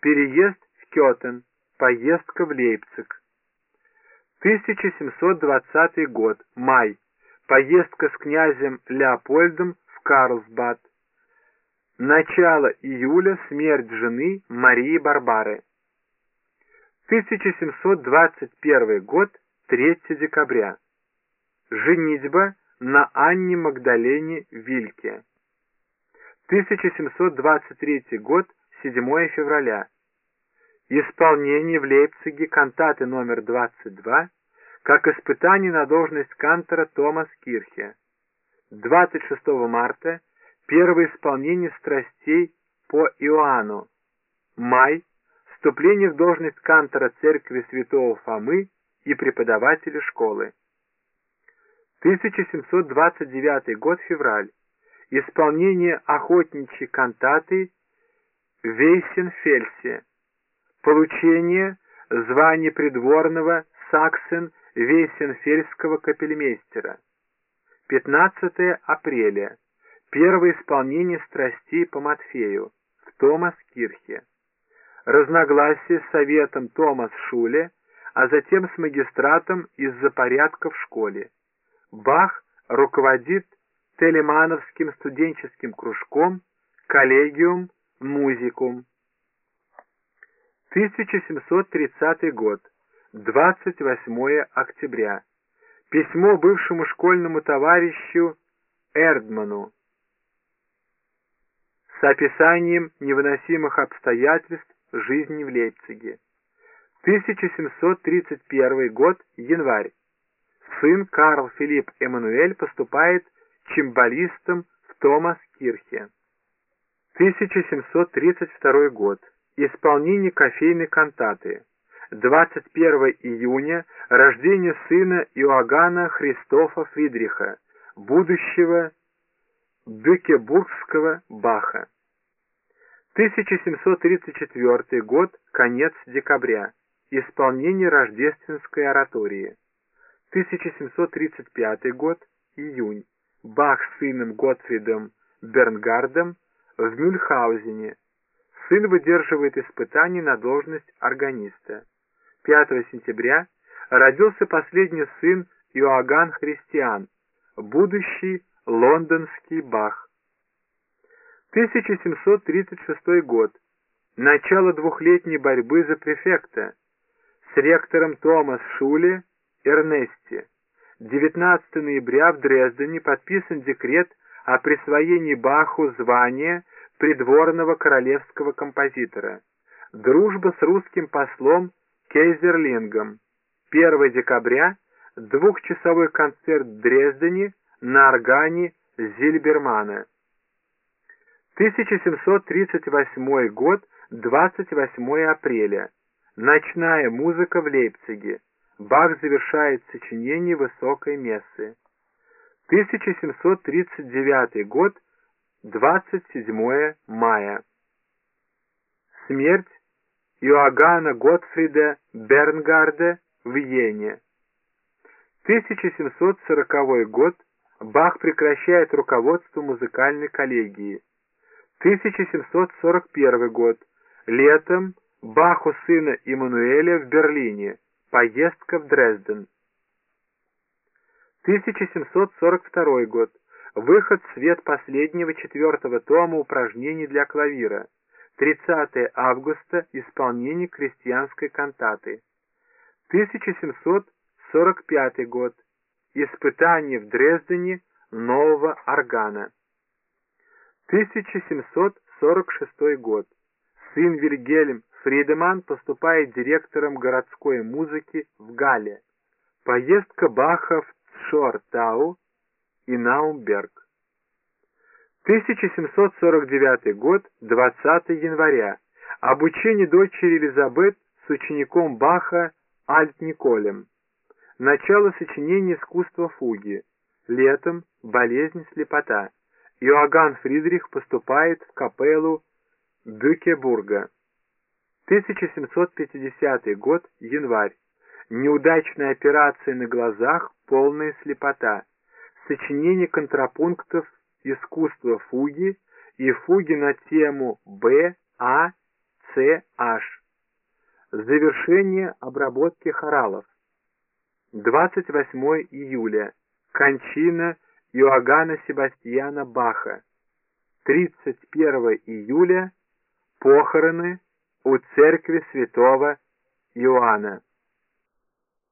Переезд в Кетен. Поездка в Лейпциг. 1720 год. Май. Поездка с князем Леопольдом в Карлсбад. Начало июля. Смерть жены Марии Барбары. 1721 год. 3 декабря. Женитьба на Анне Магдалене Вильке. 1723 год. 7 февраля. Исполнение в Лейпциге кантаты номер 22 как испытание на должность кантора Томас Кирхе. 26 марта первое исполнение страстей по Иоанну. Май вступление в должность кантора церкви святого Фомы и преподавателя школы. 1729 год, февраль. Исполнение охотничьей кантаты Вейсенфельсе. Получение звания придворного Саксен Вейсенфельского капельмейстера. 15 апреля. Первое исполнение страстей по Матфею в Томас-Кирхе. Разногласие с советом Томас Шуле, а затем с магистратом из-за порядка в школе. Бах руководит Телемановским студенческим кружком «Коллегиум Музикум». 1730 год. 28 октября. Письмо бывшему школьному товарищу Эрдману с описанием невыносимых обстоятельств жизни в Лейпциге. 1731 год, январь. Сын Карл Филипп Эммануэль поступает чимбалистом в Томас-Кирхе. 1732 год. Исполнение кофейной кантаты. 21 июня рождение сына Иоганна Христофа Фридриха, будущего Бюкебургского Баха. 1734 год, конец декабря. Исполнение рождественской оратории. 1735 год, июнь. Бах с сыном Готфридом Бернгардом в Мюльхаузене. Сын выдерживает испытания на должность органиста. 5 сентября родился последний сын Иоганн Христиан, будущий лондонский Бах. 1736 год. Начало двухлетней борьбы за префекта с ректором Томас Шуле Эрнести. 19 ноября в Дрездене подписан декрет о присвоении Баху звания придворного королевского композитора. Дружба с русским послом Кейзерлингом. 1 декабря двухчасовой концерт в Дрездене на органе Зильбермана. 1738 год, 28 апреля. Ночная музыка в Лейпциге. Бах завершает сочинение высокой мессы. 1739 год, 27 мая. Смерть Иоганна Готфрида Бернгарда в Йене. 1740 год Бах прекращает руководство музыкальной коллегии. 1741 год. Летом Баху сына Иммануэля в Берлине. Поездка в Дрезден. 1742 год. Выход свет последнего четвертого тома упражнений для клавира. 30 августа исполнение крестьянской кантаты. 1745 год. Испытание в Дрездене нового органа. 1746 год. Сын Вильгельм Фридеман поступает директором городской музыки в Гале. Поездка Баха в Цшортау и Наумберг. 1749 год, 20 января. Обучение дочери Элизабет с учеником Баха Альт-Николем. Начало сочинения искусства фуги. Летом болезнь слепота. Иоганн Фридрих поступает в капеллу Бюкебурга. 1750 год, январь. Неудачная операция на глазах, полная слепота. Сочинение контрапунктов искусство фуги и фуги на тему Б, А, С Ц.H. Завершение обработки хоралов. 28 июля. Кончина Иоганна Себастьяна Баха. 31 июля. Похороны у церкви святого Иоанна.